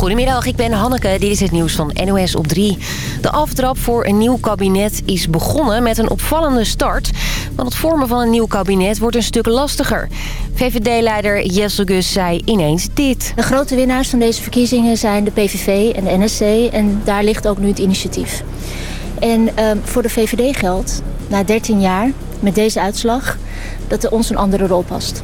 Goedemiddag, ik ben Hanneke. Dit is het nieuws van NOS op 3. De aftrap voor een nieuw kabinet is begonnen met een opvallende start. Want het vormen van een nieuw kabinet wordt een stuk lastiger. VVD-leider Jessel Gus zei ineens dit. De grote winnaars van deze verkiezingen zijn de PVV en de NSC. En daar ligt ook nu het initiatief. En uh, voor de VVD geldt, na 13 jaar, met deze uitslag... dat er ons een andere rol past.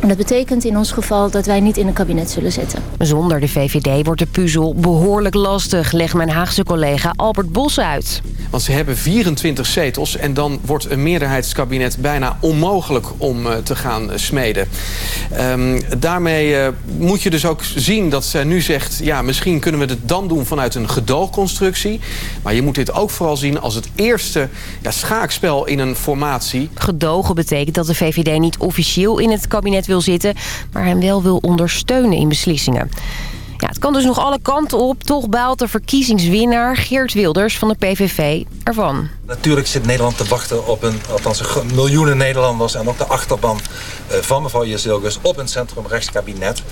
En dat betekent in ons geval dat wij niet in een kabinet zullen zitten. Zonder de VVD wordt de puzzel behoorlijk lastig, legt mijn Haagse collega Albert Bos uit. Want ze hebben 24 zetels en dan wordt een meerderheidskabinet bijna onmogelijk om uh, te gaan smeden. Um, daarmee uh, moet je dus ook zien dat ze nu zegt... ja, misschien kunnen we het dan doen vanuit een gedoogconstructie. Maar je moet dit ook vooral zien als het eerste ja, schaakspel in een formatie. Gedogen betekent dat de VVD niet officieel in het kabinet wil zitten... maar hem wel wil ondersteunen in beslissingen. Ja, het kan dus nog alle kanten op. Toch baalt de verkiezingswinnaar Geert Wilders van de PVV ervan. Natuurlijk zit Nederland te wachten op een, althans miljoenen Nederlanders... en ook de achterban van mevrouw Jezilgus op een centrumrechtskabinet.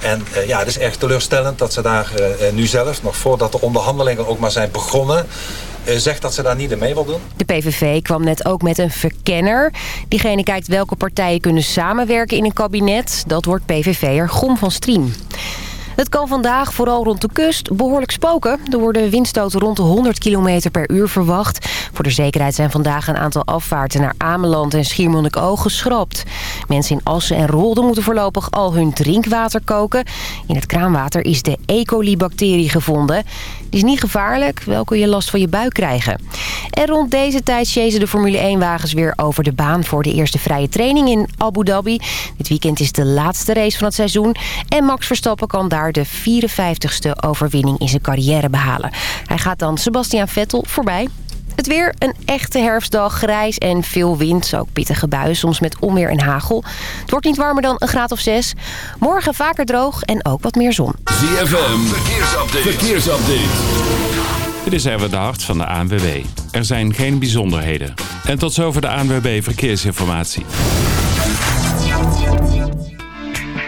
En uh, ja, het is erg teleurstellend dat ze daar uh, nu zelf... nog voordat de onderhandelingen ook maar zijn begonnen... Uh, zegt dat ze daar niet mee wil doen. De PVV kwam net ook met een verkenner. Diegene kijkt welke partijen kunnen samenwerken in een kabinet. Dat wordt PVV'er Gom van Striem. Het kan vandaag, vooral rond de kust, behoorlijk spoken. Er worden windstoten rond de 100 km per uur verwacht. Voor de zekerheid zijn vandaag een aantal afvaarten naar Ameland en Schiermonnikoog geschrapt. Mensen in Assen en Rolde moeten voorlopig al hun drinkwater koken. In het kraanwater is de E. coli-bacterie gevonden. Die is niet gevaarlijk, wel kun je last van je buik krijgen. En rond deze tijd chasen de Formule 1-wagens weer over de baan... voor de eerste vrije training in Abu Dhabi. Dit weekend is de laatste race van het seizoen. En Max Verstappen kan daar de 54ste overwinning in zijn carrière behalen. Hij gaat dan Sebastian Vettel voorbij. Het weer, een echte herfstdag, grijs en veel wind. Ook pittige buien, soms met onweer en hagel. Het wordt niet warmer dan een graad of zes. Morgen vaker droog en ook wat meer zon. ZFM, verkeersupdate. verkeersupdate. Dit is even de hart van de ANWB. Er zijn geen bijzonderheden. En tot zover de ANWB Verkeersinformatie.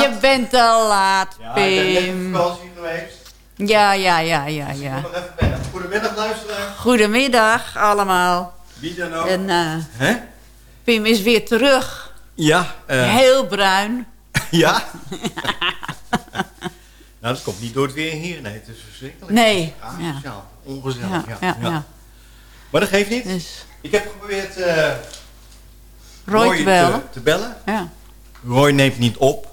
Je bent te laat, Ja, ik ben net op Pim. vakantie geweest. Ja, ja, ja, ja, Ik ja. moet nog even bellen. Goedemiddag luisteraar. Goedemiddag allemaal. Wie dan ook. En eh, Hè? Pim is weer terug. Ja. eh, Heel bruin. Ja? nou, dat komt niet door het weer hier. Nee, het is verschrikkelijk. Nee, Ah, ja. Ongezellig. Ja, Ja, ja, ja. ja. Maar dat geeft niet. Dus Ik heb geprobeerd eh Roy te bellen. Te, bellen. Ja. Roy neemt niet op.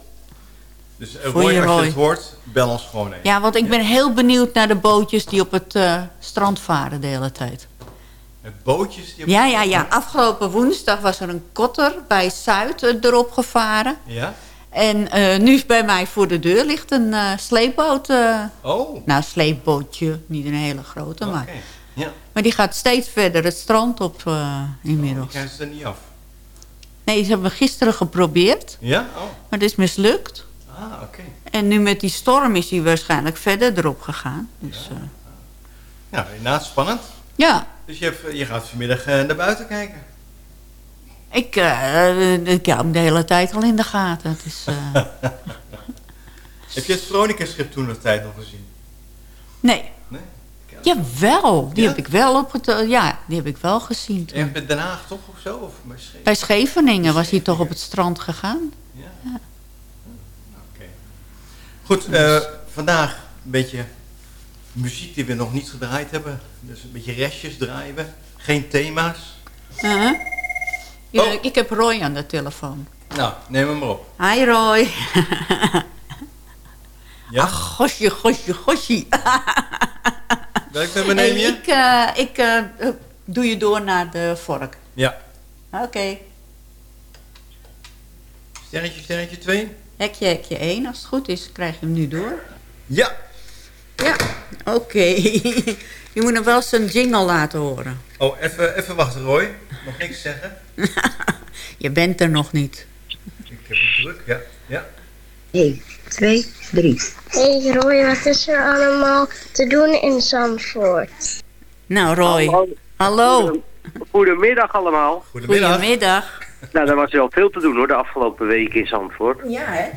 Dus Voor Roy, je als je het hoort, bel ons gewoon even. ja, want ik ben heel benieuwd naar de bootjes die op het eh, strand varen de hele tijd. Bootjes. Die op- Ja, ja, ja. Afgelopen woensdag was er een kotter bij Zuid erop gevaren. Ja? En eh, nu is bij mij voor de deur ligt een sleepboot. eh, Oh. nou, sleepbootje, niet een hele grote, maar... Oké. Ja. Maar die gaat steeds verder het strand op eh, Die inmiddels. krijgen ze er niet af. Nee, ze hebben gisteren geprobeerd, Ja? Oh. maar het is mislukt. Ah, oké. En nu met die storm is hij waarschijnlijk verder erop gegaan. Dus, ja. Nou, inderdaad spannend. ja, Dus je, hebt, je gaat vanmiddag eh, naar buiten kijken. ik, eh, ik hou hem de hele tijd al in de gaten. Het is, eh, Heb je het Veronica-schip toen nog tijd nog gezien? Nee? Jawel, die Ja? heb ik wel op het, ja, die heb ik wel gezien toen. Echt met Den Haag toch of zo? Of bij Scheep? Bij Scheveningen was hij toch op het strand gegaan? Ja. Oké. Goed, eh, vandaag een beetje muziek die we nog niet gedraaid hebben. Dus een beetje restjes draaien we. Geen thema's. Ja, Oh. Ik heb Roy aan de telefoon. Nou, neem hem maar op. Hi Roy. Ja? Ach, gosje, gosje, gosje. Welk nummer neem Hey, je? ik eh, ik eh, doe je door naar de vork. Ja. Oké. Sterretje, sterretje 2? Hekje, hekje 1. Als het goed is, krijg je hem nu door. Ja. Ja, oké. je moet hem wel zijn jingle laten horen. Oh, even, even wachten Roy. Nog niks zeggen. Je bent er nog niet. Ik heb het druk, ja. ja. 1, 2, 3. Hey Roy, wat is er allemaal te doen in Zandvoort? Nou, Roy. Hallo. Goedemiddag allemaal. Goedemiddag. Goedemiddag. Nou, er was wel veel te doen hoor, de afgelopen weken in Zandvoort. Ja, hè?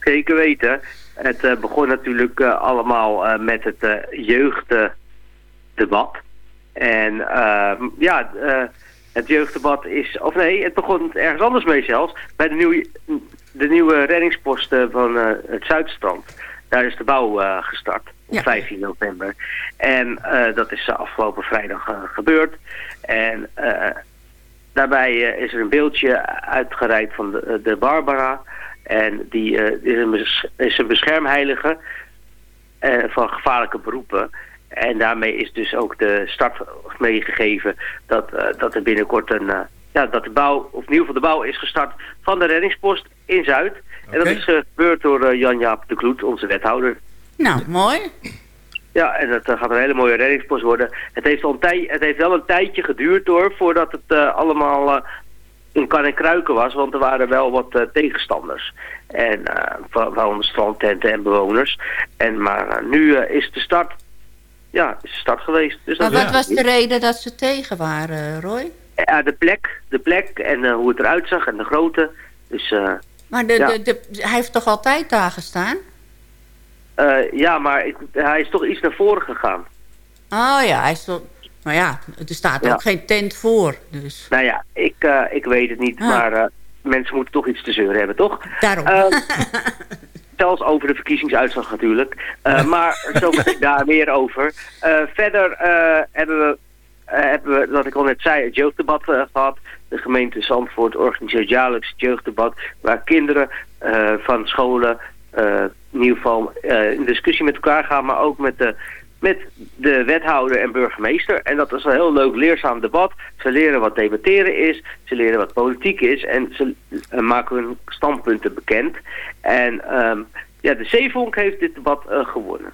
Zeker weten. Het eh, begon natuurlijk eh, allemaal eh, met het eh, jeugddebat. En ehm, ja, eh, het jeugddebat is... Of nee, het begon ergens anders mee zelfs. Bij de nieuwe, de nieuwe reddingsposten van eh, het Zuidstrand. Daar is de bouw eh, gestart op Ja. 15 november. En eh, dat is eh, afgelopen vrijdag eh, gebeurd. En eh, daarbij eh, is er een beeldje uitgereikt van de, de Barbara. En die eh, is, een is een beschermheilige eh, van gevaarlijke beroepen. En daarmee is dus ook de start meegegeven dat, eh, dat er binnenkort een... ja, dat de bouw, of in ieder geval de bouw is gestart van de reddingspost in Zuid. En dat is eh, gebeurd door eh, Jan-Jaap de Kloet, onze wethouder. Nou, mooi. Ja, en dat eh, gaat een hele mooie reddingspost worden. Het heeft, al een het heeft wel een tijdje geduurd hoor, voordat het eh, allemaal eh, in kan en kruiken was. Want er waren wel wat tegenstanders. En eh, wa- waaronder strandtenten en bewoners. En, maar nu is de start, ja, is de start geweest. Dus Maar dat wat was de reden dat ze tegen waren, Roy? Ja, de plek, de plek en eh, hoe het eruit zag en de grootte. Dus eh, Maar de, Ja. de, de, hij heeft toch altijd daar gestaan? eh, ja, maar ik, hij is toch iets naar voren gegaan. Oh ja, hij stond... Maar ja, er staat Ja. ook geen tent voor. Dus Nou ja, ik, eh, ik weet het niet, Ah. maar eh, mensen moeten toch iets te zeuren hebben, toch? daarom. Ehm, zelfs over de verkiezingsuitslag natuurlijk. Eh, maar zo ik daar meer over. Eh, verder eh, hebben, we, eh, hebben we, wat ik al net zei, het jeugddebat eh, gehad. De gemeente Zandvoort organiseert jaarlijks het jeugddebat... waar kinderen eh, van scholen eh, in ieder geval eh, in discussie met elkaar gaan... maar ook met de, met de wethouder en burgemeester. En dat is een heel leuk leerzaam debat. Ze leren wat debatteren is, ze leren wat politiek is... en ze eh, maken hun standpunten bekend. En ehm, ja, de zeevonk heeft dit debat eh, gewonnen.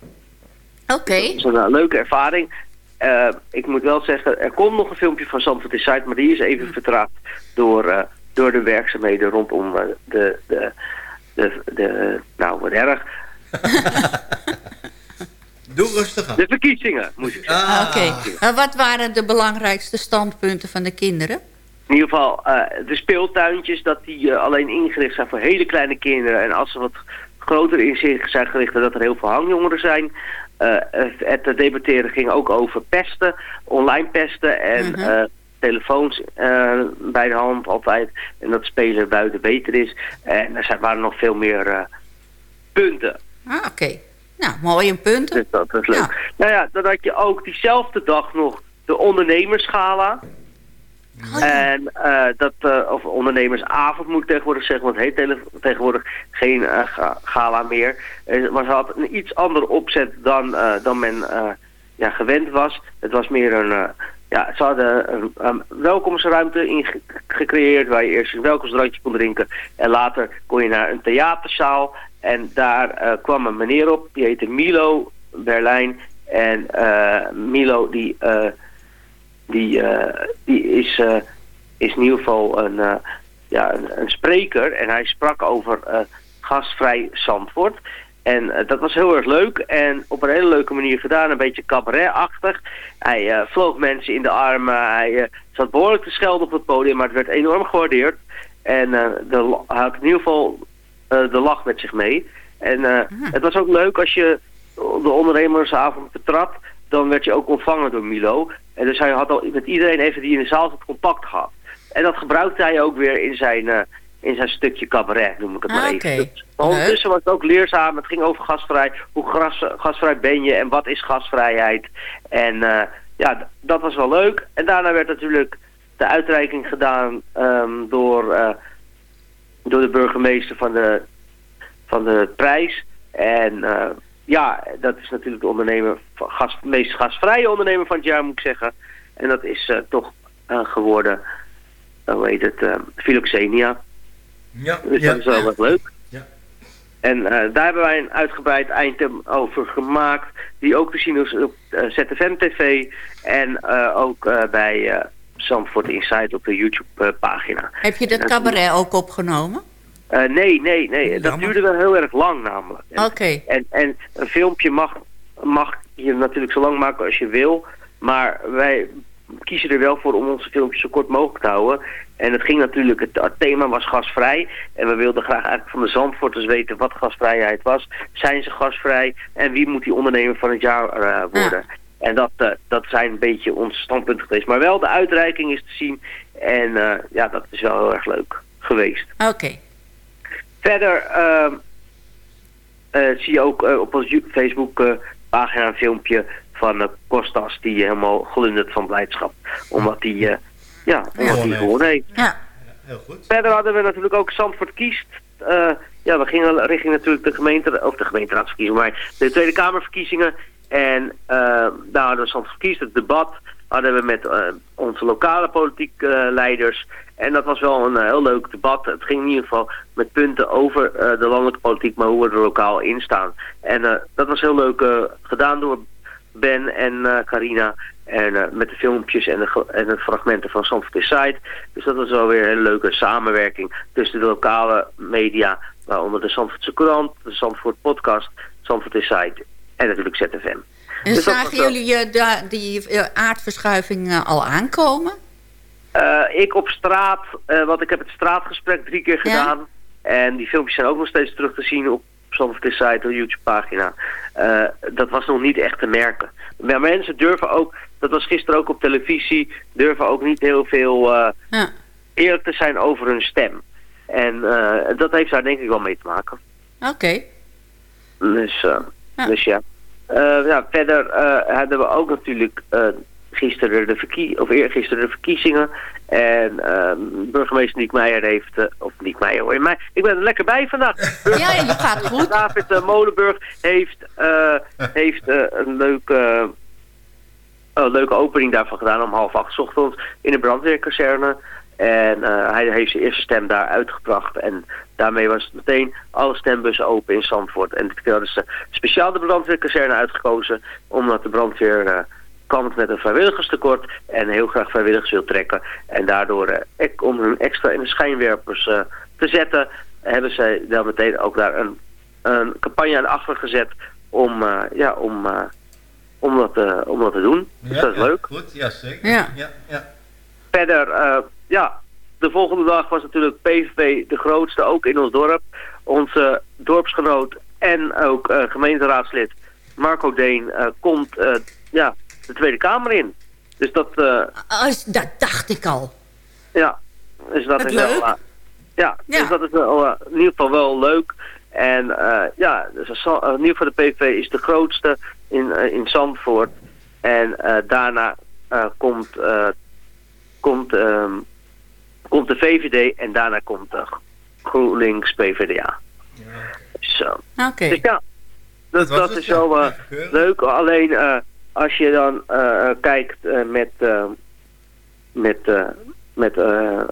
Oké. Dat is een eh, leuke ervaring. Eh, ik moet wel zeggen, er komt nog een filmpje van Zandvoort Inside, maar die is even vertraagd door, eh, door de werkzaamheden rondom eh, de, de, de, de, nou wat erg, Doe rustig aan. de verkiezingen, moet ik zeggen. Ah, Oké. En wat waren de belangrijkste standpunten van de kinderen? In ieder geval, eh, de speeltuintjes, dat die alleen ingericht zijn voor hele kleine kinderen. En als ze wat groter in zich zijn gericht, dat er heel veel hangjongeren zijn. Eh, het debatteren ging ook over pesten, online pesten en Mhm. eh, telefoons eh, bij de hand altijd. En dat spelen buiten beter is. En er zijn, waren nog veel meer punten. Ah, oké. Nou, mooie punten. Dus dat is leuk. Nou ja, dan had je ook diezelfde dag nog de ondernemerschala. En eh, dat, eh, of ondernemersavond moet ik tegenwoordig zeggen, want het heet tegenwoordig geen eh, ga- gala meer. Maar ze had een iets andere opzet dan, dan men ja, gewend was. Het was meer een, ja, ze hadden een, welkomstruimte inge- gecreëerd waar je eerst een welkomstdrankje kon drinken. En later kon je naar een theaterzaal. En daar kwam een meneer op, die heette Milo Berlijn. En Milo die... die, eh, die is, eh, is in ieder geval een, eh, ja, een, een spreker. En hij sprak over gasvrij Zandvoort. En dat was heel erg leuk en op een hele leuke manier gedaan. Een beetje cabaretachtig. Hij eh, vloog mensen in de armen. Hij zat behoorlijk te schelden op het podium, maar het werd enorm gewaardeerd. En de, hij had in ieder geval de lach met zich mee. En eh, het was ook leuk als je de ondernemersavond betrad, dan werd je ook ontvangen door Milo. En dus hij had al met iedereen even die in de zaal zat contact gehad. En dat gebruikte hij ook weer in zijn, eh, in zijn stukje cabaret, noem ik het maar Ah, even. oké. Dus ondertussen was het ook leerzaam. Het ging over gasvrij. Hoe gras, gasvrij ben je en wat is gasvrijheid? En eh, ja, dat was wel leuk. En daarna werd natuurlijk de uitreiking gedaan ehm, door, eh, door de burgemeester van de, van de prijs. En ja, dat is natuurlijk de ondernemer, van gas, meest gasvrije ondernemer van het jaar, moet ik zeggen. En dat is eh, toch eh, geworden, eh, hoe heet het, eh Philoxenia. Ja, Dus ja. dat is wel wat leuk. Ja. En eh, daar hebben wij een uitgebreid item over gemaakt. Die ook te zien is op eh, ZFM TV. En eh, ook eh, bij eh Zandvoort Insight op de YouTube pagina. Heb je dat cabaret ook opgenomen? Eh, nee, nee, nee. Dat duurde wel heel erg lang namelijk. En, Oké. en, en een filmpje mag, mag je natuurlijk zo lang maken als je wil. Maar wij kiezen er wel voor om onze filmpjes zo kort mogelijk te houden. En het ging natuurlijk, het, het thema was gasvrij. En we wilden graag eigenlijk van de Zandvoorters weten wat gasvrijheid was. Zijn ze gasvrij? En wie moet die ondernemer van het jaar eh, worden? En dat, eh, dat zijn een beetje ons standpunt geweest. Maar wel de uitreiking is te zien. En eh, ja, dat is wel heel erg leuk geweest. Oké. Verder ehm, eh, zie je ook eh, op onze Facebook eh, pagina een filmpje van Kostas die helemaal glundert van blijdschap. Omdat hij uh, ja, omdat hij gewonnen heeft. Ja. Heel goed. Verder hadden we natuurlijk ook Zandvoort kiest. Uh, ja, we gingen richting natuurlijk de gemeente, of de gemeenteraadsverkiezingen, maar de Tweede Kamerverkiezingen. En uh, daar hadden we Zandvoort kiest, het debat hadden we met uh, onze lokale politiek leiders. En dat was wel een heel leuk debat. Het ging in ieder geval met punten over uh, de landelijke politiek, maar hoe we er lokaal in staan. En uh, dat was heel leuk uh, gedaan door Ben en Carina. En met de filmpjes en de, en de fragmenten van Zandvoort Inside. Dus dat was wel weer een hele leuke samenwerking tussen de lokale media, waaronder de Zandvoortse Courant, de Zandvoort Podcast, Zandvoort Inside en natuurlijk ZFM. En dus zagen jullie uh, die aardverschuiving al aankomen? Uh, ik op straat, uh, want ik heb het straatgesprek drie keer gedaan. Ja? En die filmpjes zijn ook nog steeds terug te zien op Zandvoort Inside, de YouTube-pagina. Uh, dat was nog niet echt te merken. Maar mensen durven ook, dat was gisteren ook op televisie, durven ook niet heel veel ja. eerlijk te zijn over hun stem. En dat heeft daar denk ik wel mee te maken. Oké. Okay. Dus, ja. dus ja. ja. Verder hadden we ook natuurlijk gisteren de, verkie of eergisteren de verkiezingen. En uh, burgemeester Niek Meijer heeft... Uh, of Niek Meijer hoor je mij. Ik ben er lekker bij vandaag. ja, je gaat goed. David uh, Molenburg heeft, heeft een leuke, leuke opening daarvan gedaan om half acht ochtends in de brandweerkazerne. En eh, hij heeft zijn eerste stem daar uitgebracht. En daarmee was het meteen alle stembussen open in Zandvoort. En dit keer hadden ze speciaal de brandweerkazerne uitgekozen. Omdat de brandweer kampt met een vrijwilligerstekort. En heel graag vrijwilligers wil trekken. En daardoor, uh, om hun extra in de schijnwerpers te zetten... hebben zij dan meteen ook daar een, een campagne aan achter gezet... om, ja, om, om, dat, om dat te doen. Ja, dus dat is ja, leuk. Goed, ja zeker. Ja. Ja, ja. Verder, uh, ja, de volgende dag was natuurlijk PVV de grootste, ook in ons dorp. Onze dorpsgenoot en ook uh, gemeenteraadslid Marco Deen uh, komt ja, de Tweede Kamer in. Dus dat... Oh, dat dacht ik al. Ja, dus dat Wat is leuk. wel... ja, dus dat is wel, in ieder geval wel leuk. En ja, dus in ieder geval de PVV is de grootste in, in Zandvoort. En daarna komt komt, um, komt de VVD en daarna komt de GroenLinks PVDA. Zo. Oké. Okay. Dus ja, dat, dat, dat is wel uh, leuk. Alleen uh, als je dan uh, kijkt met, met, met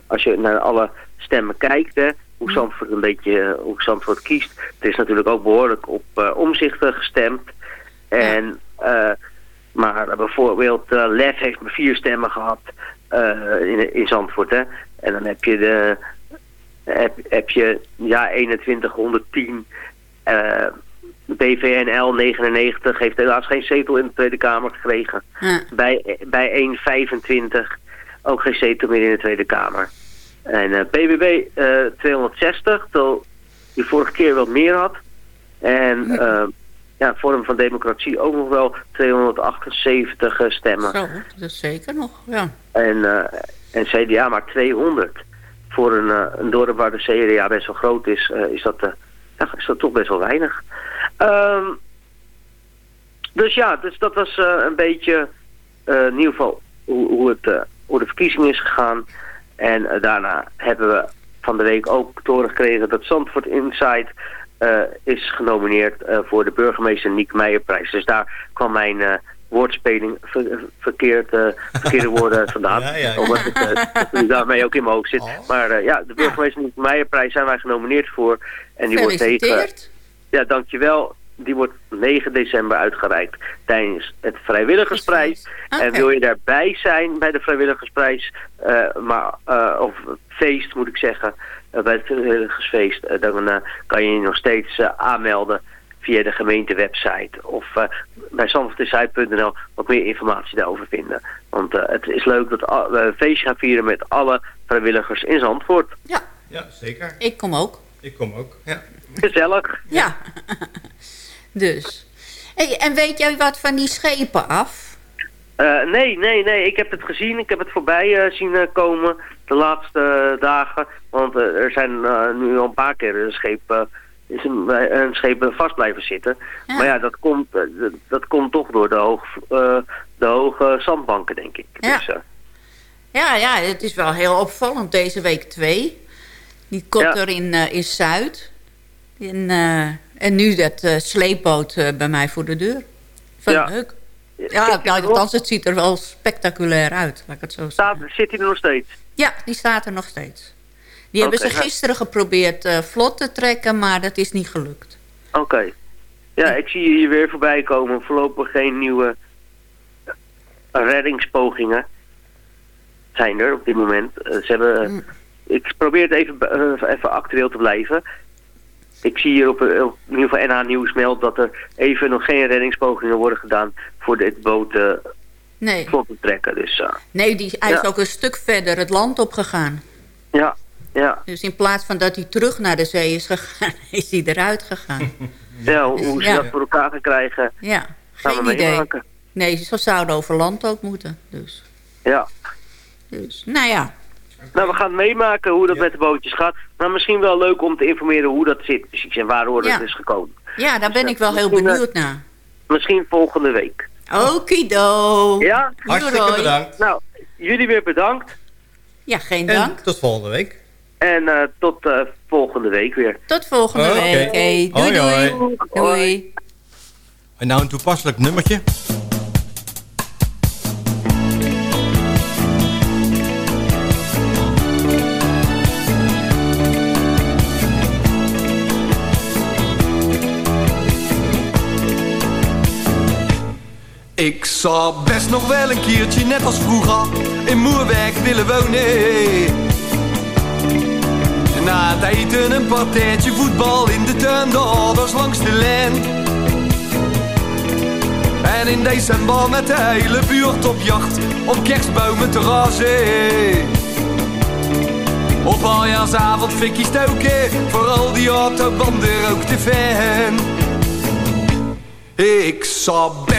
als je naar alle stemmen kijkt, hè, hoe Zandvoort een beetje, hoe Zandvoort kiest. Het is natuurlijk ook behoorlijk op omzichten gestemd. En, maar bijvoorbeeld Lef heeft maar vier stemmen gehad. Uh, in, in Zandvoort. Hè? En dan heb je de heb, heb je ja 2110 uh, BVNL 99 heeft helaas geen zetel in de Tweede Kamer gekregen. Ja. Bij, bij 125 ook geen zetel meer in de Tweede Kamer. En uh, BBB 260, terwijl die vorige keer wat meer had. En ja ja, vorm van democratie ook nog wel 278 uh, stemmen. Zo, dat is zeker nog, ja. En, uh, en CDA maar 200. Voor een, uh, een dorp waar de CDA best wel groot is, is, dat, ja, is dat toch best wel weinig. Um, dus ja, dus dat was een beetje in ieder geval hoe, hoe, het, hoe de verkiezing is gegaan. En daarna hebben we van de week ook doorgekregen dat Zandvoort Insight uh, is genomineerd uh, voor de burgemeester Niek Meijerprijs. Dus daar kwam mijn uh, woordspeling ver, verkeerd, verkeerde woorden vandaan. Ja, ja, ja. Omdat ik daarmee ook in mijn hoofd zit. Oh. Maar ja, de burgemeester Niek Meijerprijs zijn wij genomineerd voor. En die wordt tegen... Ja, dankjewel. Die wordt 9 december uitgereikt tijdens het vrijwilligersprijs. Okay. En wil je daarbij zijn bij de vrijwilligersprijs, maar, of feest moet ik zeggen, uh, bij het vrijwilligersfeest, uh, dan uh, kan je je nog steeds aanmelden via de gemeentewebsite of bij zandvoortdezuid.nl wat meer informatie daarover vinden. Want het is leuk dat we een feestje gaan vieren met alle vrijwilligers in Zandvoort. Ja, ja zeker. Ik kom ook. Ik kom ook, ja. Gezellig. Ja. dus. Hey, en weet jij wat van die schepen af? Uh, nee, nee, nee. Ik heb het gezien. Ik heb het voorbij uh, zien uh, komen de laatste dagen. Want er zijn nu al een paar keer een scheep, is een, een scheep vast blijven zitten. Ja. Maar ja, dat komt, dat komt toch door de, hoog, de hoge zandbanken, denk ik. Ja. Dus, ja, ja, het is wel heel opvallend. Deze week twee. Die komt er in, in Zuid. In, en nu dat sleepboot bij mij voor de deur. Van ja. leuk. Ja, nou, althans, het ziet er wel spectaculair uit, laat ik het zo Staat, zit hij er nog steeds? Ja, die staat er nog steeds. Die okay, hebben ze gisteren geprobeerd uh, vlot te trekken, maar dat is niet gelukt. Oké. Okay. Ja, ik zie hier weer voorbij komen. Voorlopig geen nieuwe reddingspogingen zijn er op dit moment. Uh, ze hebben, mm. Ik probeer het even, even actueel te blijven ik zie hier op, op in ieder geval NH Nieuws meldt dat er even nog geen reddingspogingen worden gedaan voor dit boot uh, nee. vlot te trekken. Dus, uh, nee, die, hij ja. is ook een stuk verder het land opgegaan. Ja, ja. Dus in plaats van dat hij terug naar de zee is gegaan, is hij eruit gegaan. ja, hoe, hoe ze ja. dat voor elkaar gaan krijgen. Ja, geen idee. Maken. Nee, ze zouden over land ook moeten. Dus. Ja. Dus, nou ja. Nou, we gaan meemaken hoe dat ja. met de bootjes gaat. Maar misschien wel leuk om te informeren hoe dat zit precies en waarom ja. het is gekomen. Ja, daar ben ik wel heel benieuwd naar. Misschien volgende week. Okido. Ja? Hartstikke bedankt. Nou, jullie weer bedankt. Ja, geen dank. En tot volgende week. En uh, tot uh, volgende week weer. Tot volgende okay. week. Hey, doei, hoi, doei. Hoi. Doei. En nou een toepasselijk nummertje. Ik zou best nog wel een keertje, net als vroeger, in Moerwerk willen wonen. Na het eten een partijtje voetbal in de tuin, de langs de lijn. En in december met de hele buurt op jacht, om kerstbomen te razen. Op aljaarsavond fikkie stoken, voor al die autobanden ook te fan. Ik zou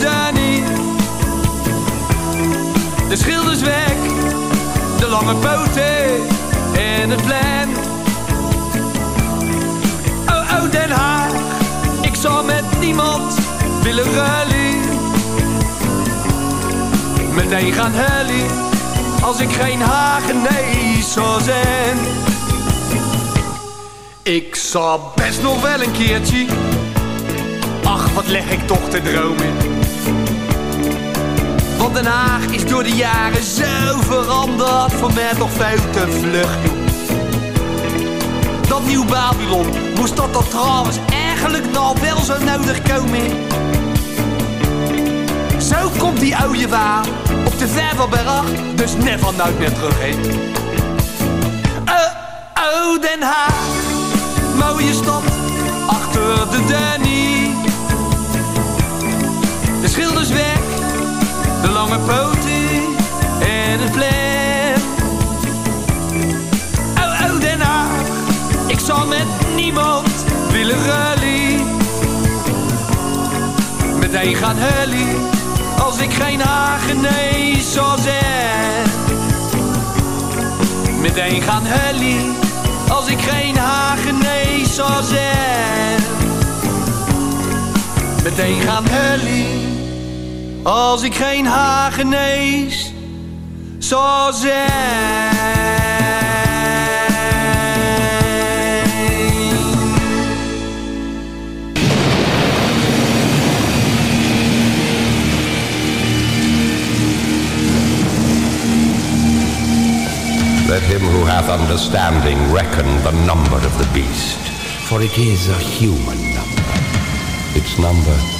de. De schilders weg, de lange poten en het plein. Oh, oh, Den Haag, ik zou met niemand willen ruilen. Meteen gaan huilen als ik geen Hagenees zou zijn. Ik zou best nog wel een keertje, ach wat leg ik toch te dromen. Want Den Haag is door de jaren zo veranderd, voor mij toch veel te vlug. Dat nieuw Babylon, moest dat er trouwens eigenlijk nog wel zo nodig komen? Zo komt die oude waar op de Vervelberg, dus never nooit meer terug heen. Oh, oh, Den Haag, mooie stad, achter de Danny. De schilders weg, lange poten en het plein. Oh, oh, Den Haag, ik zal met niemand willen rally. Meteen gaan hullie als ik geen Hagenees zou zijn. Meteen gaan hullie als ik geen Hagenees zou zijn. Meteen gaan hullie als ik geen Hagenees zou zijn. Let him who hath understanding reckon the number of the beast, for it is a human number. Its number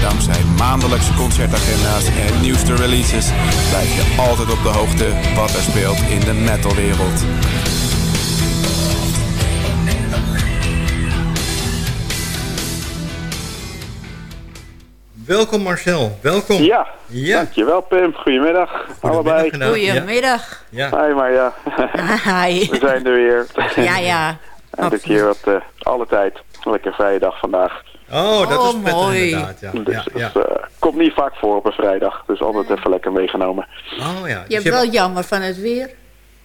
Dankzij maandelijkse concertagenda's en nieuwste releases blijf je altijd op de hoogte wat er speelt in de metalwereld. Welkom Marcel, welkom. Ja, Ja. dankjewel Pim. Goedemiddag, allebei. gedaan. Goedemiddag. Ja. Hi Marja. Hi. We zijn er weer. Ja, ja. En dit keer wat uh, alle tijd. Lekker vrije dag vandaag. Oh, dat is Oh, mooi. inderdaad. Ja. Dus Ja, eh, komt niet vaak voor op een vrijdag. Dus altijd even lekker meegenomen. Oh ja. Je hebt wel jammer van het weer.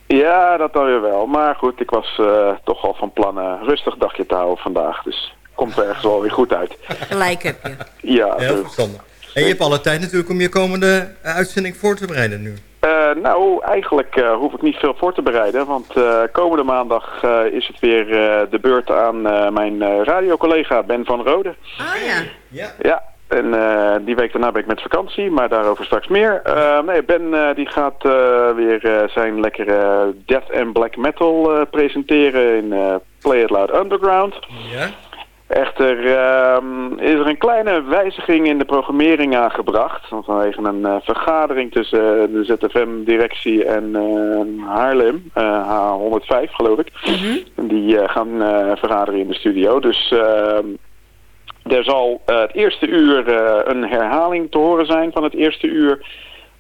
Ja, dat dan weer wel. Maar goed, ik was eh, toch al van plan een rustig dagje te houden vandaag. Dus komt er ergens wel weer goed uit. Gelijk heb je. Ja, Heel dus- verstandig. En je hebt alle tijd natuurlijk om je komende eh, uitzending voor te bereiden nu. Eh, nou, eigenlijk eh, hoef ik niet veel voor te bereiden. Want eh, komende maandag eh, is het weer eh, de beurt aan eh, mijn eh, radiocollega Ben van Rode. Oh ja. Ja. Ja, en eh, die week daarna ben ik met vakantie, maar daarover straks meer. Eh, nee, Ben eh, die gaat eh, weer eh, zijn lekkere death en black metal eh, presenteren in eh, Play It Loud Underground. Ja. Echter ehm, is er een kleine wijziging in de programmering aangebracht. Vanwege een eh, vergadering tussen eh, de ZFM-directie en eh, Haarlem, eh, H105 geloof ik. En Die eh, gaan eh, vergaderen in de studio. Dus ehm, er zal eh, het eerste uur eh, een herhaling te horen zijn van het eerste uur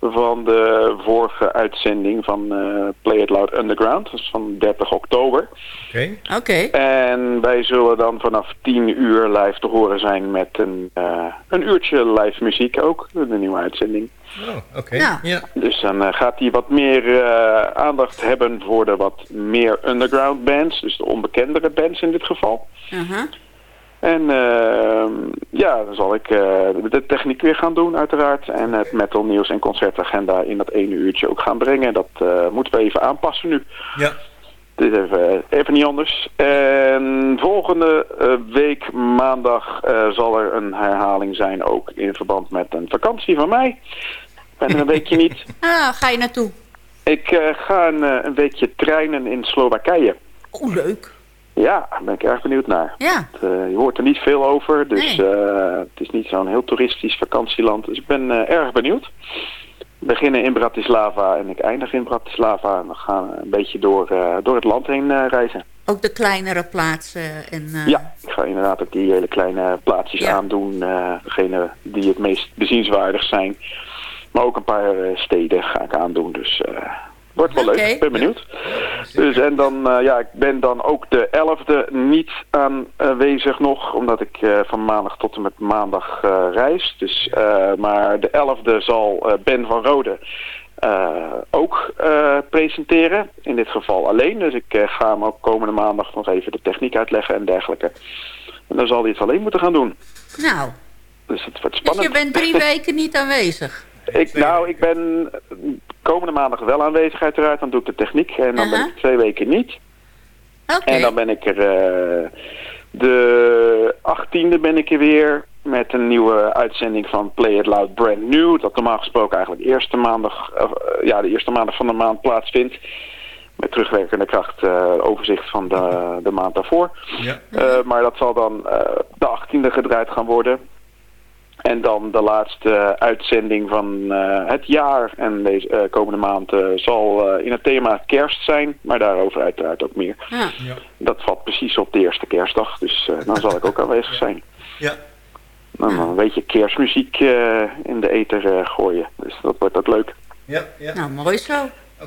van de vorige uitzending van eh, Play It Loud Underground. Dat is van 30 oktober. Oké. Oké. En wij zullen dan vanaf 10 uur live te horen zijn met een, eh, een uurtje live muziek ook. De nieuwe uitzending. Oh, oké. Ja. Ja. Dus dan eh, gaat hij wat meer eh, aandacht hebben voor de wat meer underground bands. Dus de onbekendere bands in dit geval. Uh-huh. En ehm, ja, dan zal ik eh, de techniek weer gaan doen uiteraard. En het metal nieuws en concertagenda in dat ene uurtje ook gaan brengen. Dat eh, moeten we even aanpassen nu. Ja. Het is even, even niet anders. En volgende eh, week maandag eh, zal er een herhaling zijn ook in verband met een vakantie van mij. Ik ben er een weekje niet. Ah, ga je naartoe? Ik eh, ga een, eh, een weekje treinen in Slowakije. Oh, leuk. Ja, daar ben ik erg benieuwd naar. Ja. Het, eh, je hoort er niet veel over, dus Nee. eh, het is niet zo'n heel toeristisch vakantieland. Dus ik ben eh, erg benieuwd. We beginnen in Bratislava en ik eindig in Bratislava. En we gaan een beetje door, door het land heen reizen. Ook de kleinere plaatsen. En, Ja, ik ga inderdaad ook die hele kleine plaatsjes Ja. aandoen. degene die het meest bezienswaardig zijn. Maar ook een paar steden ga ik aandoen. Dus wordt wel leuk. Ik ben benieuwd. Dus en dan, eh, ja, ik ben dan ook de 11e niet aanwezig nog. Omdat ik eh, van maandag tot en met maandag eh, reis. Dus, eh, maar de 11e zal eh, Ben van Rode eh, ook eh, presenteren. In dit geval alleen. Dus ik eh, ga hem ook komende maandag nog even de techniek uitleggen en dergelijke. En dan zal hij het alleen moeten gaan doen. Nou, Dus het wordt dus spannend. je bent drie weken niet aanwezig. Ik, nou, ik ben komende maandag wel aanwezig uiteraard. Dan doe ik de techniek. En dan ben ik twee weken niet. Oké. En dan ben ik er eh, de 18e ben ik er weer met een nieuwe uitzending van Play It Loud Brand New. Dat normaal gesproken eigenlijk eerste maandag, eh, ja, de eerste maandag van de maand plaatsvindt. Met terugwerkende kracht eh, overzicht van de, de maand daarvoor. Ja. Eh, maar dat zal dan eh, de 18e gedraaid gaan worden. En dan de laatste uitzending van eh, het jaar. En deze eh, komende maand eh, zal eh, in het thema kerst zijn. Maar daarover uiteraard ook meer. Ja. Dat valt precies op de eerste kerstdag. Dus eh, dan zal ik ook aanwezig zijn. Ja. Dan een beetje kerstmuziek eh, in de ether gooien. Dus dat wordt ook leuk. Ja, ja. Nou, mooi zo.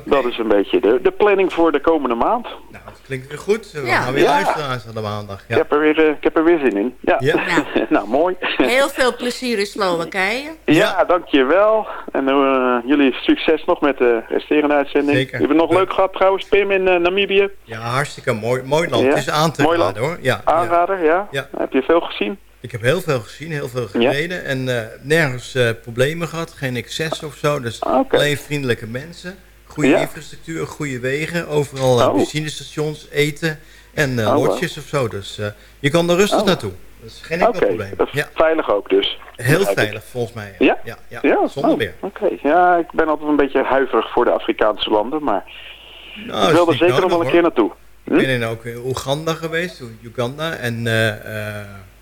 Dat is een beetje de, de planning voor de komende maand. Nou, dat klinkt weer goed. We Ja. gaan weer Ja. luisteren aanstaande maandag. Ik, Ja. heb er weer, eh, ik heb er weer zin in. Ja, Ja. nou mooi. Heel veel plezier in Slowakije. Ja, dankjewel. En eh, jullie succes nog met de resterende uitzending. Zeker. Het nog leuk gehad trouwens, Pim, in eh, Namibië. ja, hartstikke mooi, mooi land. Ja. Het is aan te Mooi raden land. hoor. Ja. Aanrader, ja? Ja. Heb je veel gezien? Ik heb heel veel gezien, heel veel gereden. En eh, nergens eh, problemen gehad. Geen excess of zo. Dus Oké. alleen vriendelijke mensen. Goede Ja. infrastructuur, goede wegen. Overal eh, Oh. benzinestations, eten en eh Oh, lodges of zo. Dus eh, je kan er rustig Oh. naartoe. Dat is geen enkel probleem. dat is Ja. veilig ook dus. Heel veilig volgens mij. Ja? Ja, ja, zonder Oh, weer. Oké, ja, ik ben altijd een beetje huiverig voor de Afrikaanse landen, maar Nou, ik wil er zeker nog wel een keer naartoe. Ik ben in ook in Oeganda geweest, Uganda en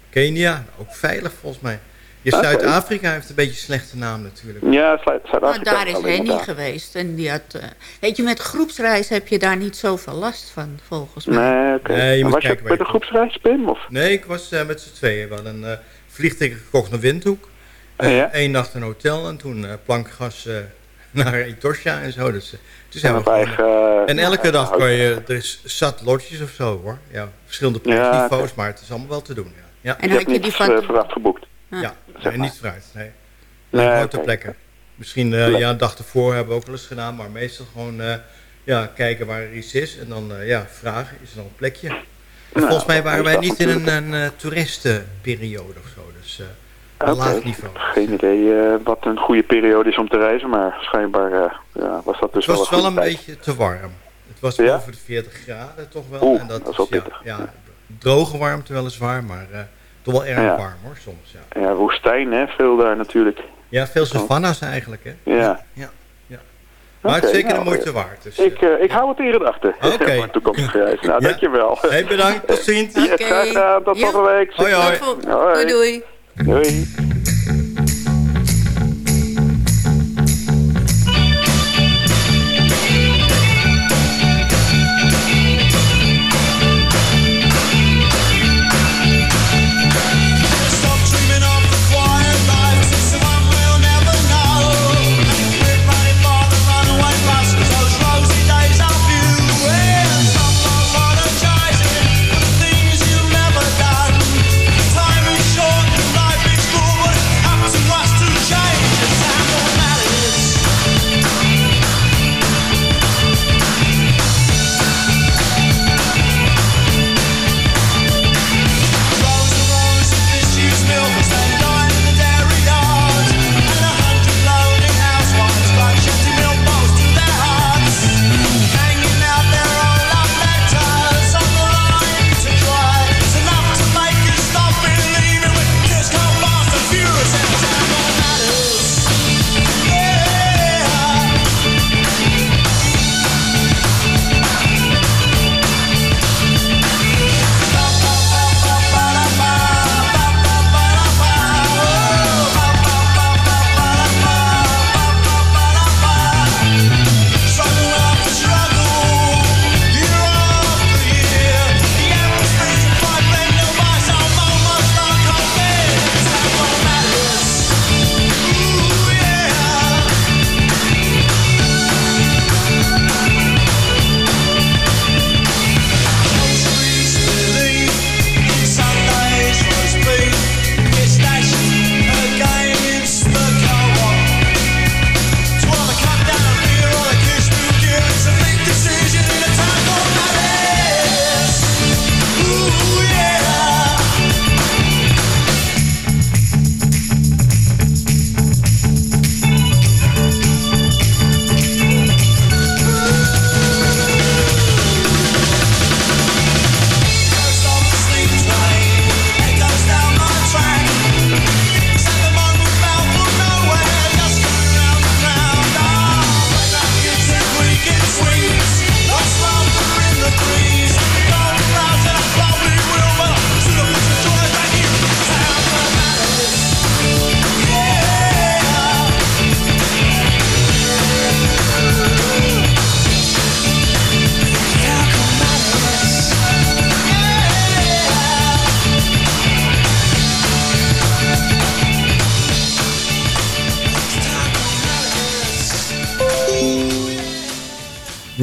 Kenia. Ook veilig volgens mij. Je Oké. Zuid-Afrika heeft een beetje een slechte naam natuurlijk. Ja, Zuid- Nou, Zuid-Afrika. daar is Henny geweest. En die had, eh, weet je, met groepsreis heb je daar niet zoveel last van, volgens mij. Nee, oké. Nee, je En moet Was je kijken met een groepsreis, Pim? Of? Nee, ik was eh, met z'n tweeën. We hadden een eh, vliegticket gekocht naar Windhoek. Ja? Eén nacht een hotel en toen eh, plankgas eh, naar Etosha en zo. Dus, toen zijn Ja, we op gewoon, eigen, en elke dag kan je, er is zat lodges of zo hoor. Ja, verschillende Ja, prijsniveaus, oké. maar het is allemaal wel te doen. Ja, ja. En Je had hebt je die van... vooraf geboekt. Ja zeg nee, maar. niet vooruit. Nee. Nee, grote. Misschien eh, ja, een dag ervoor hebben we ook wel eens gedaan, maar meestal gewoon eh, ja, kijken waar er iets is en dan eh, ja, vragen, is er nog een plekje? En Nou, volgens mij waren wij niet in een, een eh, toeristenperiode of zo, dus eh, een Oké. laag niveau. Geen idee eh, wat een goede periode is om te reizen, maar schijnbaar eh, ja, was dat dus Het was wel wel een tijd. beetje te warm. Het was Ja? boven de 40 graden toch wel. Oeh, en dat, dat is wel is, ja, ja, droge warmte weliswaar, maar eh, toch wel erg Ja. warm hoor soms. Ja, Ja, woestijn, hè, veel daar natuurlijk. ja veel savannas eigenlijk hè. Ja. ja, ja. Maar het Oké, is zeker nou, de moeite waard. Dus, Ik, eh, ik hou het in gedachten Oké. voor een toekomstige reis. Nou, Ja. dankjewel. Hey, bedankt, tot ziens. Ja, graag gedaan. Tot Ja. volgende week. Hoi, hoi. Hoi. Doei, doei. Doei.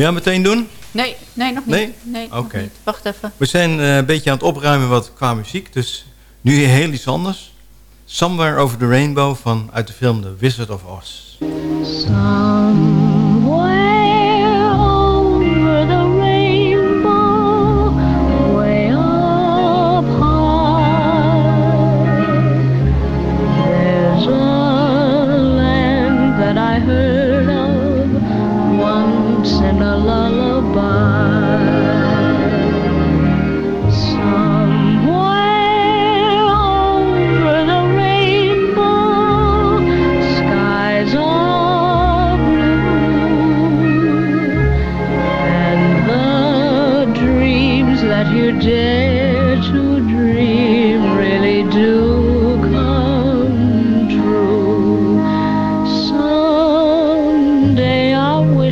Ja, meteen doen? Nee, nee, nog niet. Nee? nee Oké. niet. Wacht even. We zijn eh, een beetje aan het opruimen wat qua muziek. Dus nu heel iets anders. Somewhere Over the Rainbow van uit de film The Wizard of Oz. Somewhere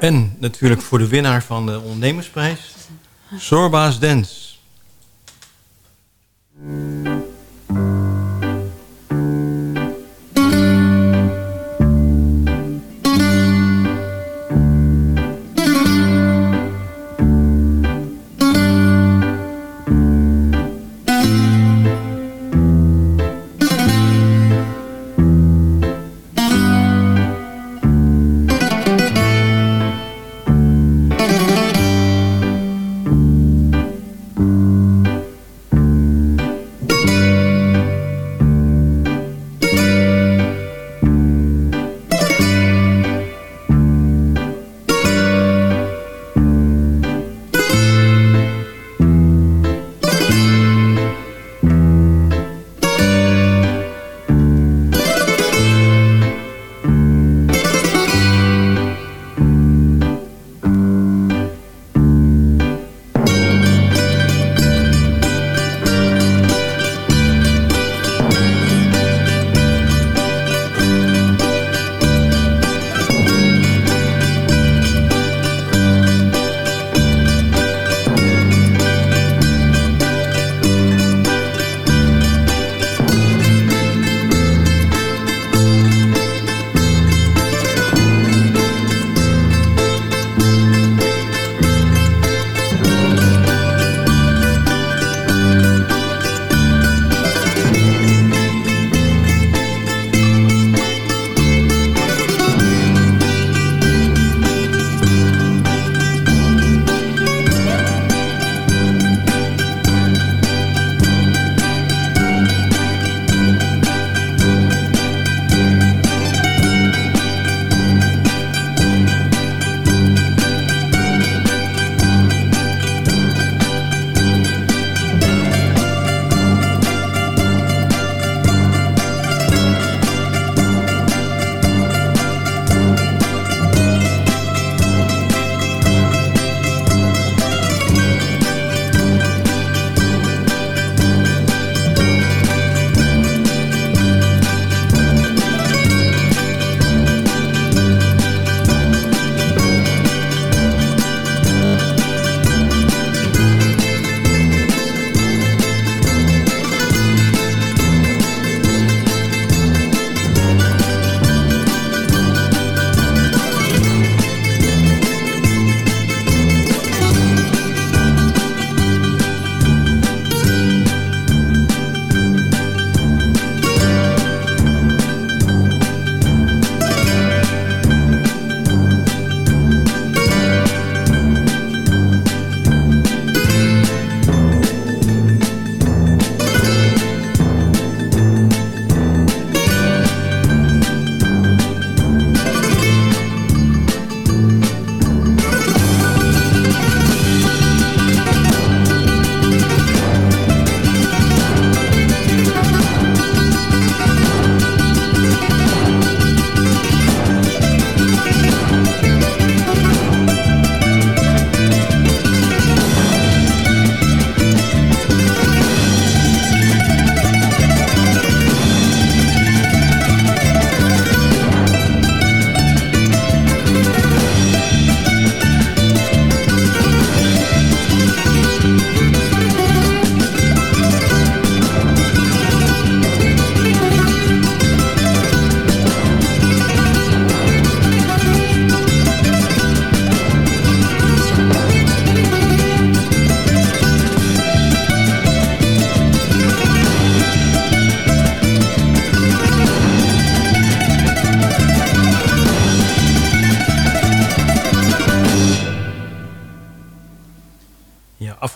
En natuurlijk voor de winnaar van de ondernemersprijs. Sorba's Dance.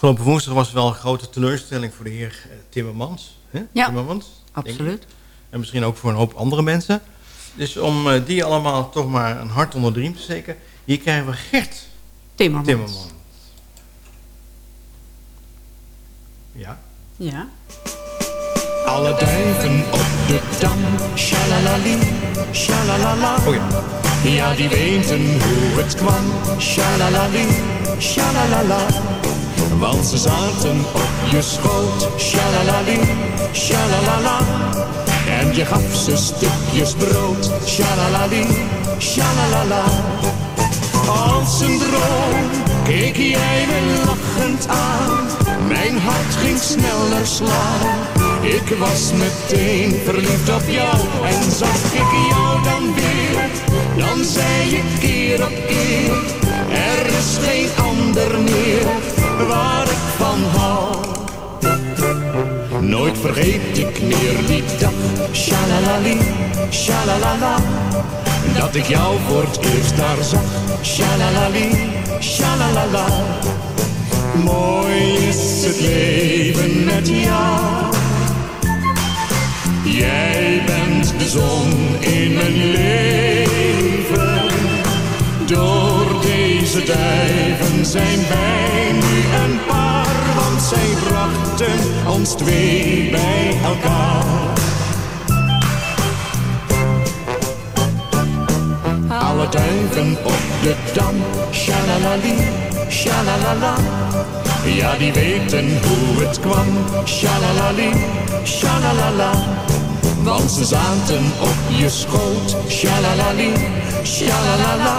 Afgelopen woensdag was wel een grote teleurstelling voor de heer eh, Timmermans. Hè? Ja, Timmermans, absoluut. En misschien ook voor een hoop andere mensen. Dus om eh, die allemaal toch maar een hart onder de riem te steken... hier krijgen we Gert Timmermans. Timmermans. Ja. Ja. Alle duiven op de dam, shalalali, shalalala. Oh ja. Ja, die weten hoe het kwam, shalalali, shalalala. Want ze zaten op je schoot, shalalali, shalalala. En je gaf ze stukjes brood, shalalali, shalalala. Als een droom keek jij me lachend aan. Mijn hart ging sneller slaan. Ik was meteen verliefd op jou en zag ik jou dan weer. Dan zei je keer op keer, er is geen ander meer waar ik van hou. Nooit vergeet ik meer die dag, shalalali, shalalala. Dat ik jou voor het eerst daar zag, shalalali, shalalala. Mooi is het leven met jou. Jij bent de zon in mijn leven. Ons twee bij elkaar. Alle duiven op de dam, shalalali, shalalala. Ja, die weten hoe het kwam, shalalali, shalalala. Want ze zaten op je schoot, shalalali, shalalala.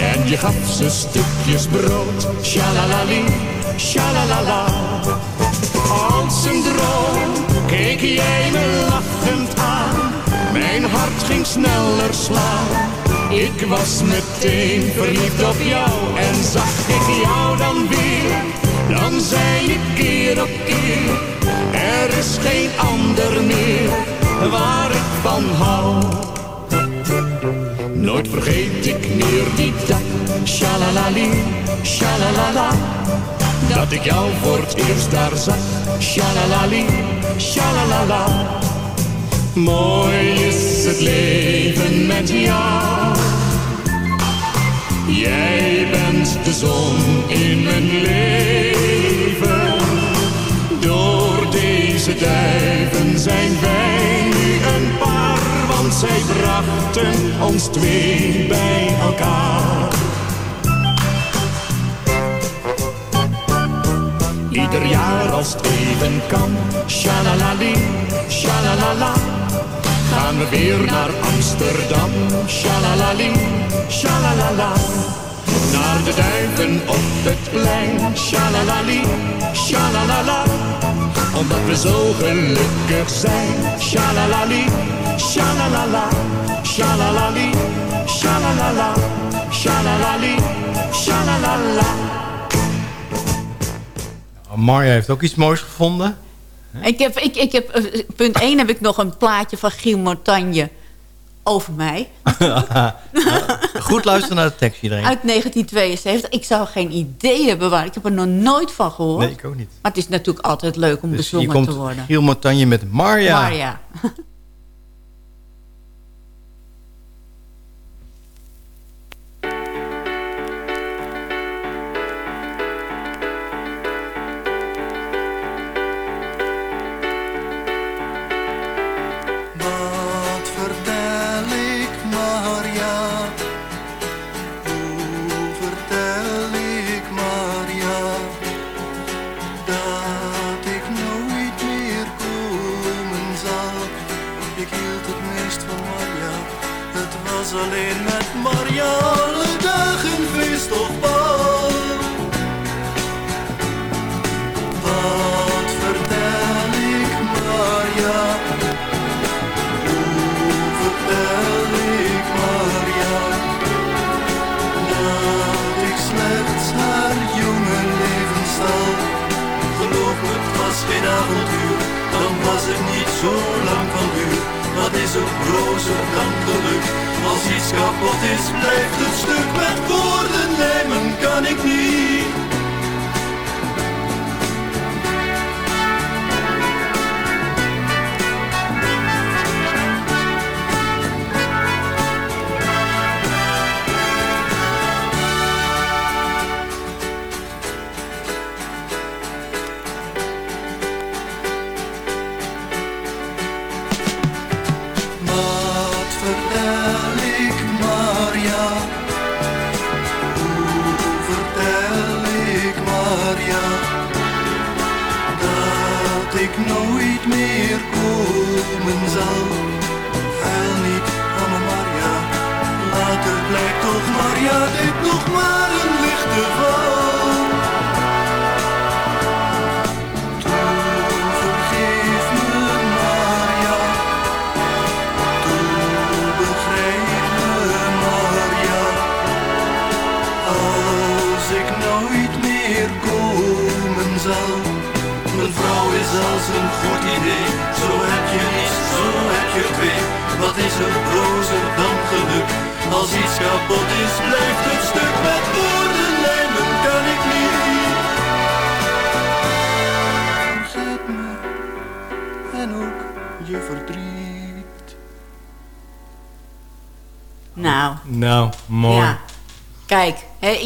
En je gaf ze stukjes brood, shalalali, shalalala. Als een droom keek jij me lachend aan. Mijn hart ging sneller slaan. Ik was meteen verliefd op jou en zag ik jou dan weer. Dan zei je keer op keer, er is geen ander meer waar ik van hou. Nooit vergeet ik meer die dag, shalalali, shalalala. Dat ik jou voor het eerst daar zag, shalalali, shalalala. Mooi is het leven met jou. Jij bent de zon in mijn leven. Door deze duiven zijn wij nu een paar, want zij brachten ons twee bij elkaar. Ieder jaar als het even kan, shalalali, shalalala. Gaan we weer naar Amsterdam, shalalali, shalalala. Naar de duiven op het plein, shalalali, shalalala. Omdat we zo gelukkig zijn, shalalali, shalalala. Shalalali, shalalala, shalalali, shalalala. Marja heeft ook iets moois gevonden. Ik heb, ik, ik heb, eh, punt 1 heb ik nog een plaatje van Giel Mortagne over mij. Goed luisteren naar de tekst iedereen. Uit 1972. Ik zou geen idee hebben waar. Ik heb er nog nooit van gehoord. Nee, ik ook niet. Maar het is natuurlijk altijd leuk om Dus bezongen te worden. Giel Montagne met Marja. Marja. is ook roze dan geluk? Als iets kapot is, blijft het stuk. Met woorden lijmen kan ik niet.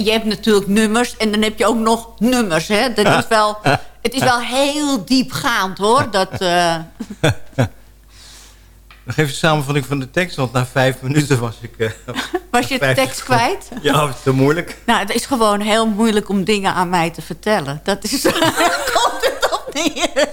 Je hebt natuurlijk nummers en dan heb je ook nog nummers. Hè? Dat is wel, het is wel heel diepgaand hoor. Dat, Nog even een samenvatting van de tekst, want na vijf minuten was ik... eh, was je de tekst kwijt? Ja, te moeilijk. Nou, het is gewoon heel moeilijk om dingen aan mij te vertellen. Dat is, komt het op neer.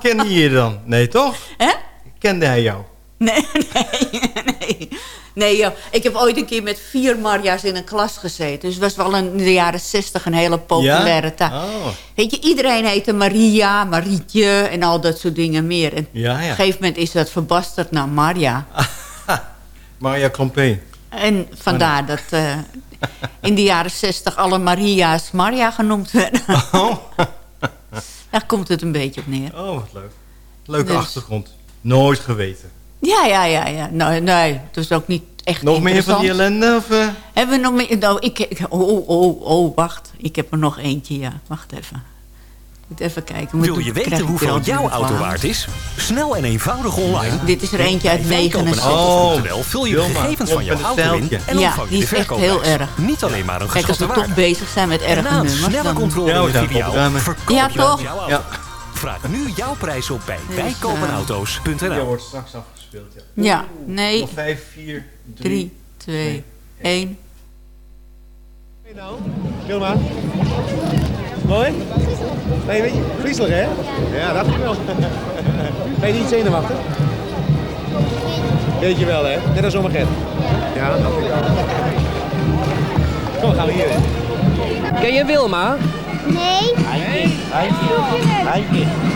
Kende je je dan? Nee, toch? Hè? Kende hij jou? Nee, nee, nee. Nee, joh. ik heb ooit een keer met vier Maria's in een klas gezeten. Dus het was wel in de jaren zestig een hele populaire Ja? taal. Oh. Weet je, iedereen heette Maria, Marietje en al dat soort dingen meer. En Ja, ja. op een gegeven moment is dat verbasterd naar Maria. Maria Klompé. En vandaar dat eh, in de jaren zestig alle Maria's Maria genoemd werden. Daar komt het een beetje op neer. Oh, wat leuk. Leuke Dus- achtergrond. Nooit geweten. Ja, ja, ja. ja. Nou, nee, het is ook niet echt Nog meer van die ellende? Of, eh? Hebben we nog meer? Nou, ik, oh, oh, oh, oh, wacht. Ik heb er nog eentje, ja. Wacht even. Moet even kijken. Moet- Wil je weten hoeveel jouw auto waard is? Snel en eenvoudig online. Dit is er eentje uit Bij Verkopen.nl. verkopen.nl vul je de Wilma, gegevens van jouw auto in en Ja, ontvang je die de is echt heel verkoopprijs. erg. Niet alleen maar een Kijk, als we toch bezig zijn met En erge na een nummers... snelle dan... controle Ja, in de opruimen. verkoop Ja, je toch? jouw auto. Ja. Vraag nu jouw prijs op bij Dus, bijkopenauto's.nl. Ja, wordt straks afgespeeld, ja. Ja, nee. Nog vijf, vier, drie. 3, 2, 1. Wilma. Mooi? Nee, weet je, griezelig hè? Ja, dacht ik wel. Ben je niet zenuwachtig? Weet je wel hè? Net als Omagent. Ja, dacht ik wel. Kom, gaan we hierin. Ken je Wilma? Nee. Nee. Heintje. Een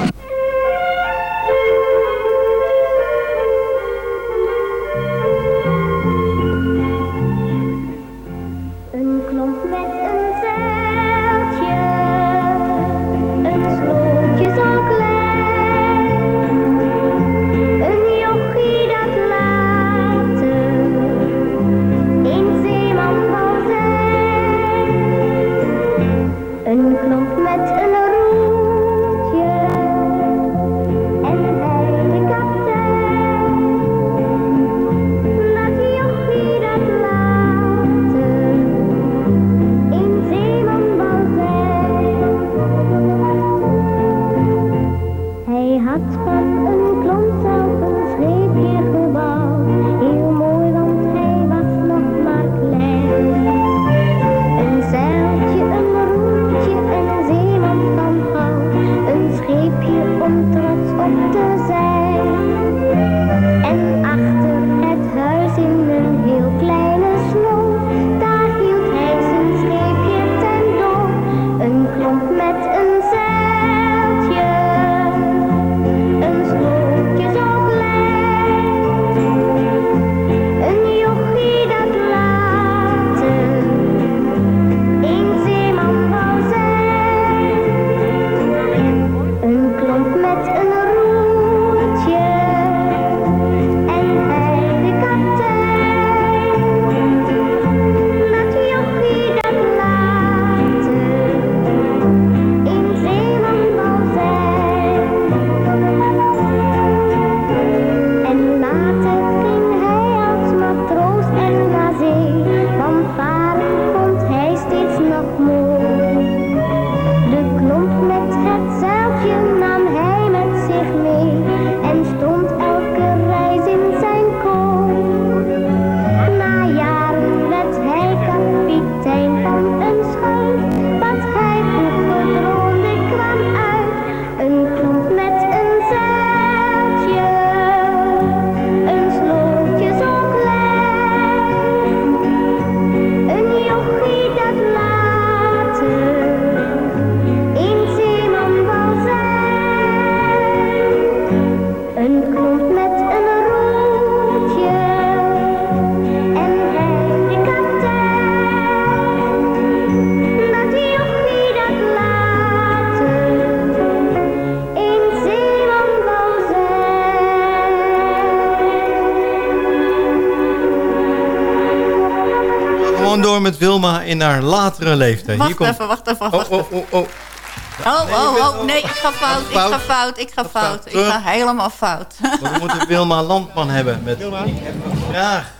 in haar latere leeftijd. Wacht Hier komt... even, wacht even, Oh, wacht oh, even. oh, oh. Oh, Nee, oh, oh, nee, ik ga fout, ik ga fout, ik ga fout. Ik ga helemaal fout. We moeten Wilma Landman hebben met... Vraag.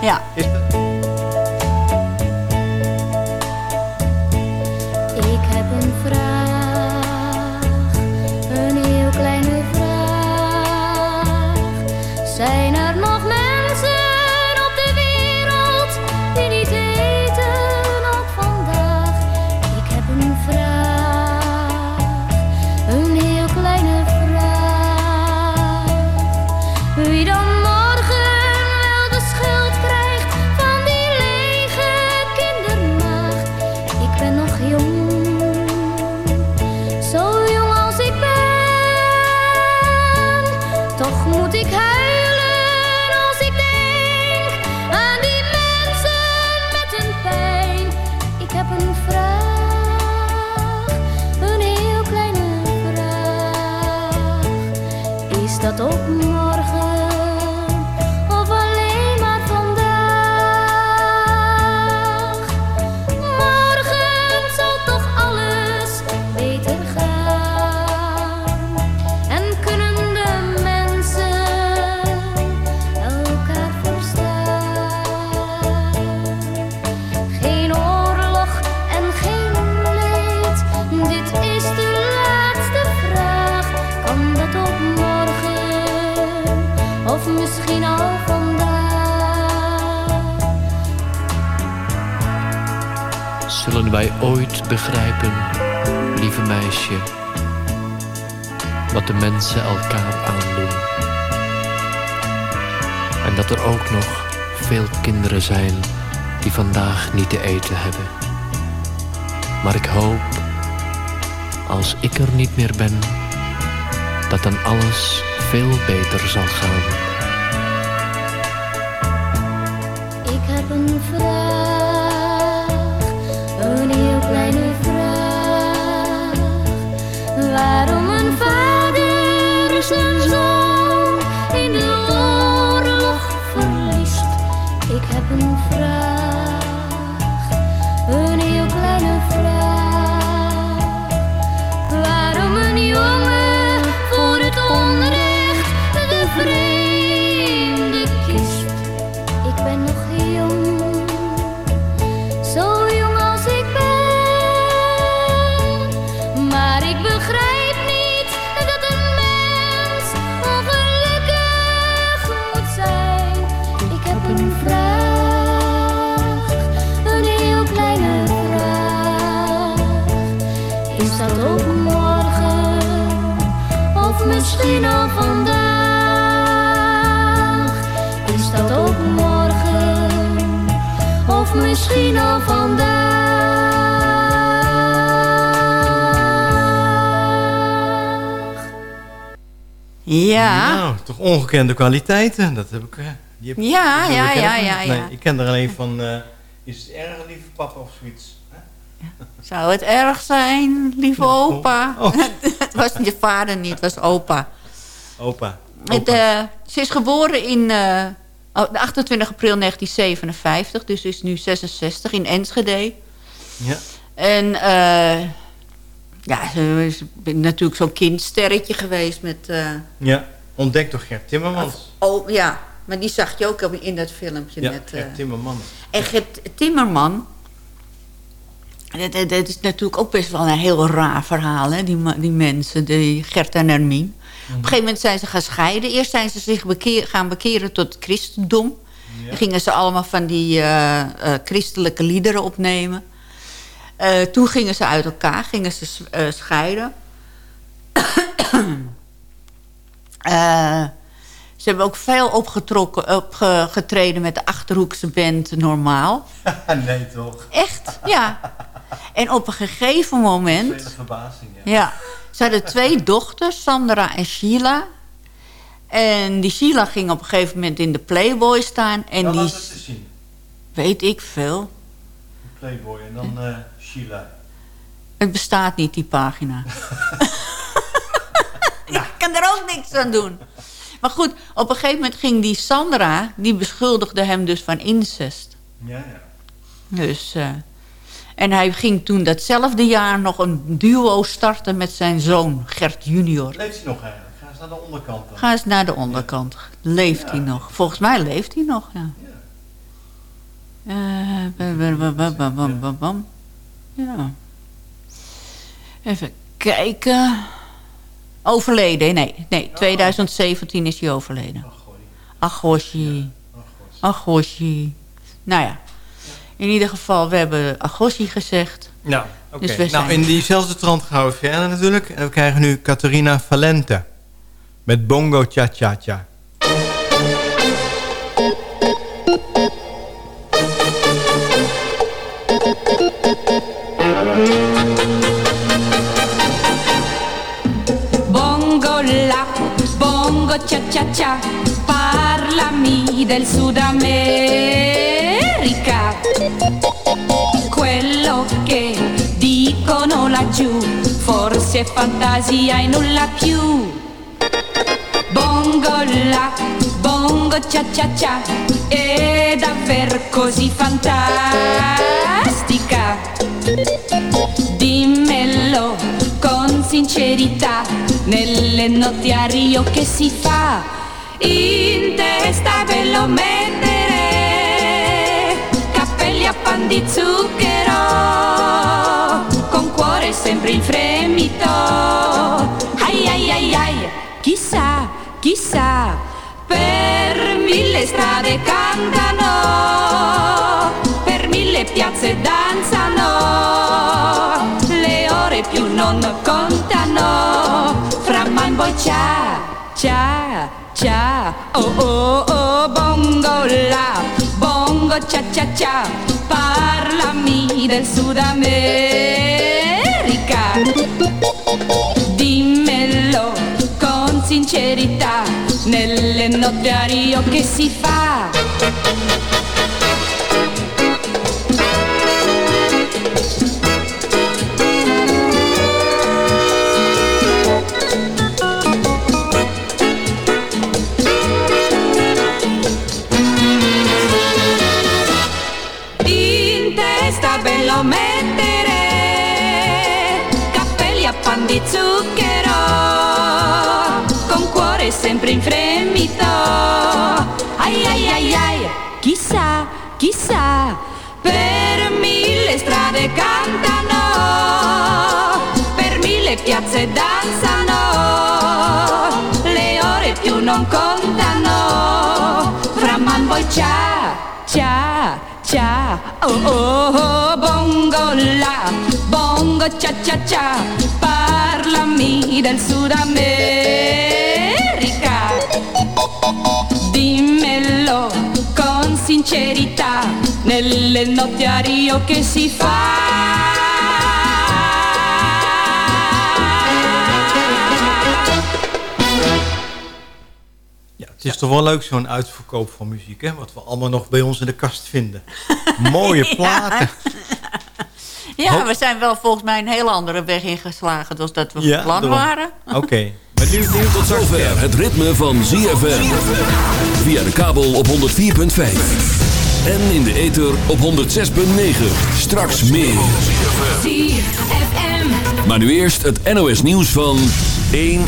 Ja. Ik ooit begrijpen, lieve meisje, wat de mensen elkaar aandoen? En dat er ook nog veel kinderen zijn die vandaag niet te eten hebben. Maar ik hoop, als ik er niet meer ben, dat dan alles veel beter zal gaan. Of misschien al vandaag? Ja. Nou, toch ongekende kwaliteiten. Dat heb ik... eh, Die heb, Ja, die ja, ja, ja, Nee, ja. ik ken er alleen van... eh, is het erg, lieve papa of zoiets? Zou het erg zijn, lieve opa? Oh. het was je vader niet, het was opa. Opa. Het, eh, ze is geboren in oh, de 28 april 1957, dus is nu 66 in Enschede. Ja. En eh, ja, ze is natuurlijk zo'n kindsterretje geweest met... eh, Ja, ontdekt door Gert Timmermans. oh, ja, maar die zag je ook in dat filmpje Ja, net. eh. Gert Timmermans. En Gert Timmerman... Dat, is natuurlijk ook best wel een heel raar verhaal, hè? Die, die mensen, die Gert en Hermien. Op een gegeven moment zijn ze gaan scheiden. Eerst zijn ze zich bekeer, gaan bekeren tot het christendom. Dan gingen ze allemaal van die eh, eh, christelijke liederen opnemen. Eh, toen gingen ze uit elkaar, gingen ze scheiden. Ze hebben ook veel opgetrokken, opgetreden met de Achterhoekse band Normaal. nee, toch? Echt, ja. En op een gegeven moment... Verbazing, ja. Ja, ze hadden twee dochters, Sandra en Sheila. En die Sheila ging op een gegeven moment in de Playboy staan. En die... was het te zien? Weet ik veel. Playboy en dan eh Sheila. Het bestaat niet, die pagina. ik kan er ook niks aan doen. Maar goed, op een gegeven moment ging die Sandra... die beschuldigde hem dus van incest. Ja, ja. Dus, eh, en hij ging toen datzelfde jaar nog een duo starten met zijn zoon Gert junior. Leeft hij nog eigenlijk? Ga eens naar de onderkant dan. Ga eens naar de onderkant. Leeft hij nog? Volgens mij leeft hij nog, ja. Ja. Eh, ja. Even kijken. Overleden, nee. Nee, 2017 is hij overleden. Agoshi. Agoshi. Nou ja, in ieder geval, we hebben Agoshi gezegd. Nou, oké. Dus we zijn- Nou, in diezelfde trant gaan we verder natuurlijk. En we krijgen nu Catharina Valente. Met Bongo Cha Cha Cha. Bongo la, bongo cha cha cha, parlami del Sud America. Che dicono laggiù, forse è fantasia e nulla più. Bongo la, bongo cha cha cha, è davvero così fantastica. Dimmelo con sincerità, nelle notti a Rio che si fa? In testa ve lo mettere, cappelli a pan di zucchero, sempre in fremito. Ai ai ai ai, chissà, chissà, per mille strade cantano, per mille piazze danzano, le ore più non contano, fra man boy cia, cia, cia, oh oh oh, bongo la, bongo cia cia cia, parlami del Sud America, dimmelo con sincerità, nelle notti a Rio che si fa? Piazze danzano, le ore più non contano, fra man boy cia, cia, cia, oh oh oh, bongo la, bongo cia cia cia, parlami del Sud America, dimmelo con sincerità, nelle notti a Rio che si fa? Het is toch wel leuk zo'n uitverkoop van muziek, hè? Wat we allemaal nog bij ons in de kast vinden. Mooie platen. Ja, we zijn wel volgens mij een hele andere weg ingeslagen dan dat we Ja, van plan waren. Oké. Nu Tot zover het ritme van ZFM. Via de kabel op 104.5. En in de ether op 106.9. Straks meer. ZFM. Maar nu eerst het NOS nieuws van 1